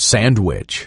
Sandwich.